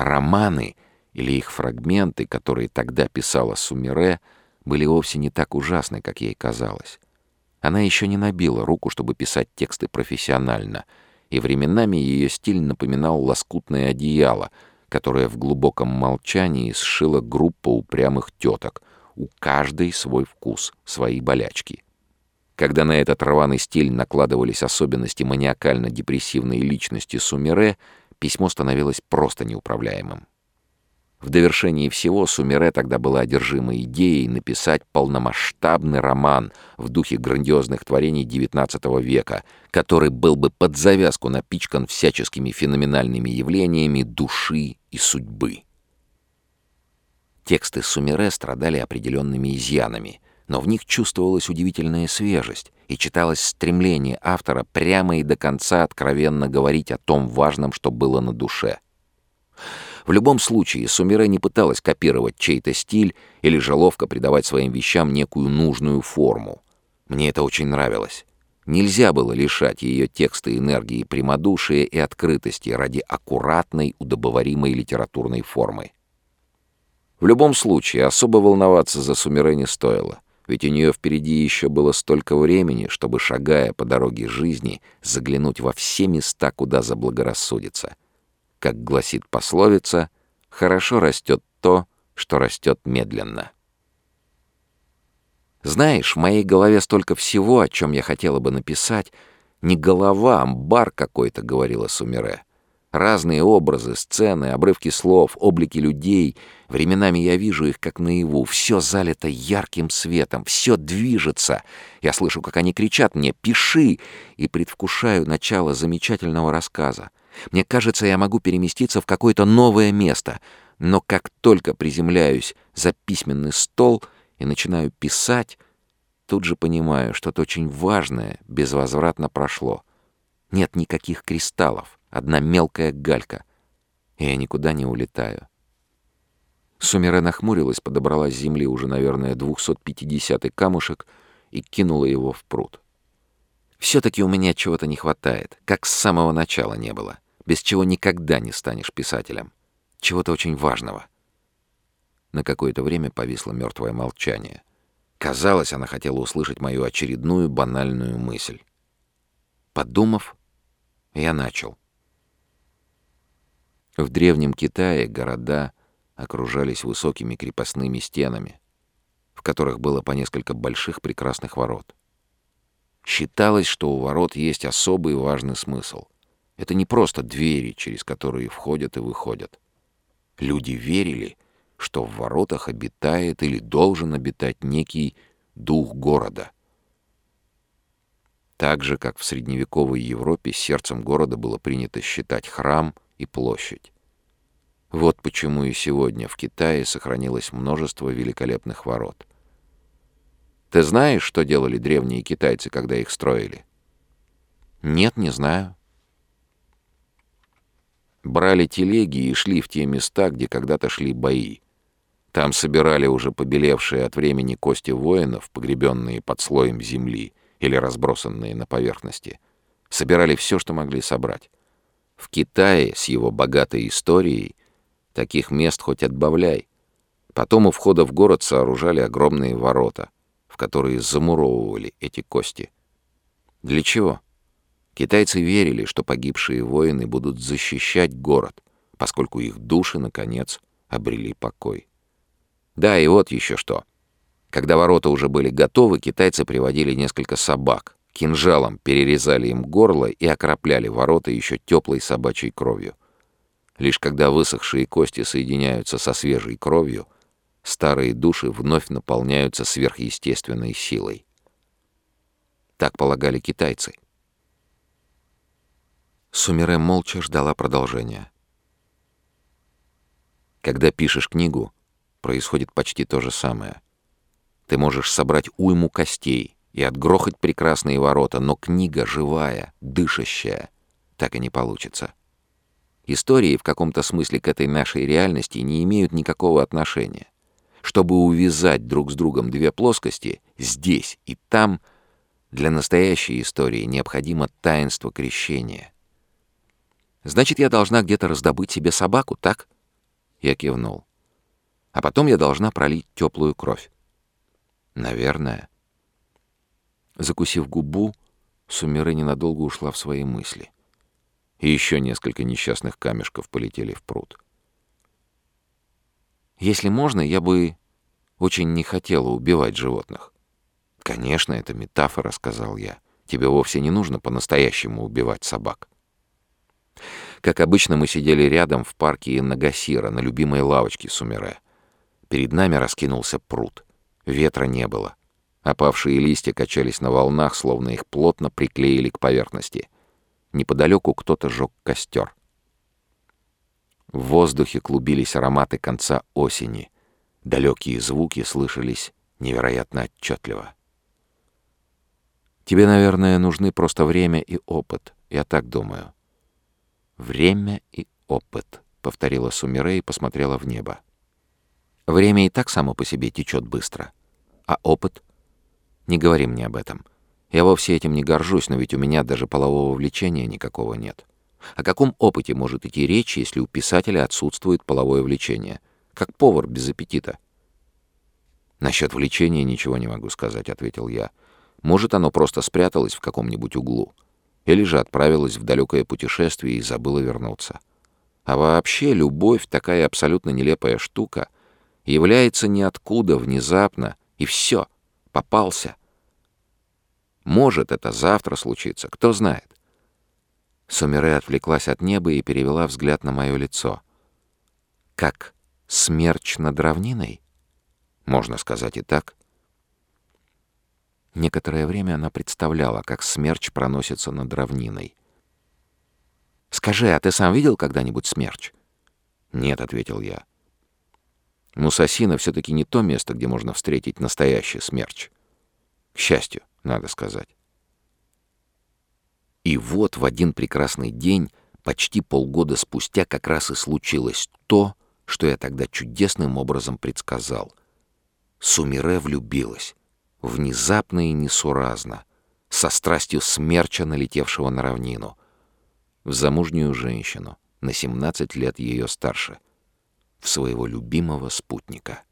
Романы или их фрагменты, которые тогда писала Сумире, были вовсе не так ужасны, как ей казалось. Она еще не набила руку, чтобы писать тексты профессионально, и временами ее стиль напоминал лоскутное одеяло, которое в глубоком молчании сшила группа упрямых теток, у каждой свой вкус, свои болячки. Когда на этот рваный стиль накладывались особенности маниакально-депрессивной личности Сумире, письмо становилось просто неуправляемым. В довершении всего Сумире тогда была одержима идеей написать полномасштабный роман в духе грандиозных творений XIX века, который был бы под завязку напичкан всяческими феноменальными явлениями души и судьбы. Тексты Сумире страдали определенными изъянами, но в них чувствовалась удивительная свежесть и читалось стремление автора прямо и до конца откровенно говорить о том важном, что было на душе — в любом случае, Сумире не пыталась копировать чей-то стиль или же ловко придавать своим вещам некую нужную форму. Мне это очень нравилось. Нельзя было лишать ее текста энергии прямодушия и открытости ради аккуратной, удобоваримой литературной формы. В любом случае, особо волноваться за Сумире не стоило, ведь у нее впереди еще было столько времени, чтобы, шагая по дороге жизни, заглянуть во все места, куда заблагорассудится — как гласит пословица, хорошо растет то, что растет медленно. Знаешь, в моей голове столько всего, о чем я хотела бы написать. Не голова, а бар какой-то, говорила Сумире. Разные образы, сцены, обрывки слов, облики людей. Временами я вижу их как наяву. Все залито ярким светом, все движется. Я слышу, как они кричат мне «Пиши!» и предвкушаю начало замечательного рассказа. Мне кажется, я могу переместиться в какое-то новое место, но как только приземляюсь за письменный стол и начинаю писать, тут же понимаю, что-то очень важное безвозвратно прошло. Нет никаких кристаллов, одна мелкая галька, и я никуда не улетаю. Сумера нахмурилась, подобрала с земли уже, наверное, 250-й камушек и кинула его в пруд. Все-таки у меня чего-то не хватает, как с самого начала не было, без чего никогда не станешь писателем. Чего-то очень важного. На какое-то время повисло мертвое молчание. Казалось, она хотела услышать мою очередную банальную мысль. Подумав, я начал. В древнем Китае города окружались высокими крепостными стенами, в которых было по несколько больших прекрасных ворот. Считалось, что у ворот есть особый важный смысл. Это не просто двери, через которые входят и выходят. Люди верили, что в воротах обитает или должен обитать некий дух города. Так же, как в средневековой Европе, сердцем города было принято считать храм и площадь. Вот почему и сегодня в Китае сохранилось множество великолепных ворот. Ты знаешь, что делали древние китайцы, когда их строили? Нет, не знаю. Брали телеги и шли в те места, где когда-то шли бои. Там собирали уже побелевшие от времени кости воинов, погребенные под слоем земли или разбросанные на поверхности. Собирали все, что могли собрать. В Китае с его богатой историей таких мест хоть отбавляй. Потом у входа в город сооружали огромные ворота — которые замуровывали эти кости. Для чего? Китайцы верили, что погибшие воины будут защищать город, поскольку их души, наконец, обрели покой. Да, и вот еще что. Когда ворота уже были готовы, китайцы приводили несколько собак, кинжалом перерезали им горло и окропляли ворота еще теплой собачьей кровью. Лишь когда высохшие кости соединяются со свежей кровью — старые души вновь наполняются сверхъестественной силой. Так полагали китайцы. Сумире молча ждала продолжения. Когда пишешь книгу, происходит почти то же самое. Ты можешь собрать уйму костей и отгрохать прекрасные ворота, но книга живая, дышащая, так и не получится. Истории в каком-то смысле к этой нашей реальности не имеют никакого отношения. Чтобы увязать друг с другом две плоскости, здесь и там, для настоящей истории необходимо таинство крещения. Значит, я должна где-то раздобыть себе собаку, так? Я кивнул. «А потом я должна пролить теплую кровь». «Наверное». Закусив губу, Сумире ненадолго ушла в свои мысли. И еще несколько несчастных камешков полетели в пруд. «Если можно, я бы очень не хотела убивать животных». «Конечно, это метафора», — сказал я. «Тебе вовсе не нужно по-настоящему убивать собак». Как обычно, мы сидели рядом в парке Нагасира, на любимой лавочке Сумире. Перед нами раскинулся пруд. Ветра не было. Опавшие листья качались на волнах, словно их плотно приклеили к поверхности. Неподалеку кто-то жег костер. В воздухе клубились ароматы конца осени. Далекие звуки слышались невероятно отчетливо. Тебе, наверное, нужны просто время и опыт. Я так думаю. «Время и опыт», — повторила Сумире и посмотрела в небо. «Время и так само по себе течет быстро. А опыт? Не говори мне об этом. Я вовсе этим не горжусь, но ведь у меня даже полового влечения никакого нет. О каком опыте может идти речь, если у писателя отсутствует половое влечение? Как повар без аппетита». «Насчет влечения ничего не могу сказать», — ответил я. «Может, оно просто спряталось в каком-нибудь углу» или же отправилась в далекое путешествие и забыла вернуться. А вообще любовь, такая абсолютно нелепая штука, является ниоткуда внезапно, и все, попался. Может, это завтра случится, кто знает. Сумире отвлеклась от неба и перевела взгляд на мое лицо. Как смерч над равниной? Можно сказать и так. Некоторое время она представляла, как смерч проносится над равниной. «Скажи, а ты сам видел когда-нибудь смерч?» «Нет», — ответил я. Мусасина все-таки не то место, где можно встретить настоящий смерч. К счастью, надо сказать. И вот в один прекрасный день, почти полгода спустя, как раз и случилось то, что я тогда чудесным образом предсказал. Сумире влюбилась внезапно и несуразно, со страстью смерча, налетевшего на равнину, в замужнюю женщину, на 17 лет ее старше, в своего любимого спутника —